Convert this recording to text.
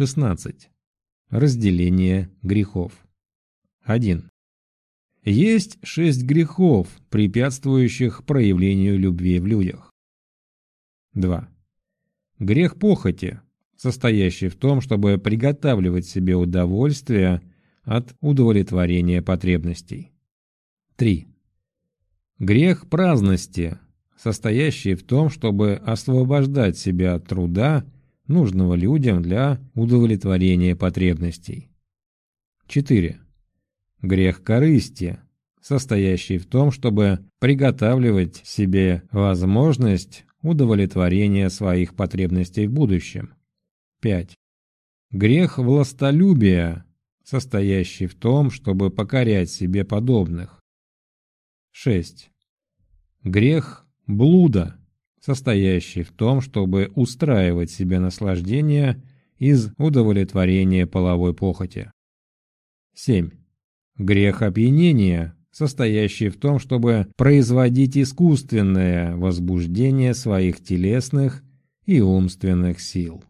16. Разделение грехов. 1. Есть шесть грехов, препятствующих проявлению любви в людях. 2. Грех похоти, состоящий в том, чтобы приготавливать себе удовольствие от удовлетворения потребностей. 3. Грех праздности, состоящий в том, чтобы освобождать себя от труда, нужного людям для удовлетворения потребностей. 4. Грех корысти, состоящий в том, чтобы приготавливать себе возможность удовлетворения своих потребностей в будущем. 5. Грех властолюбия, состоящий в том, чтобы покорять себе подобных. 6. Грех блуда, состоящий в том, чтобы устраивать себе наслаждение из удовлетворения половой похоти. 7. Грех опьянения, состоящий в том, чтобы производить искусственное возбуждение своих телесных и умственных сил.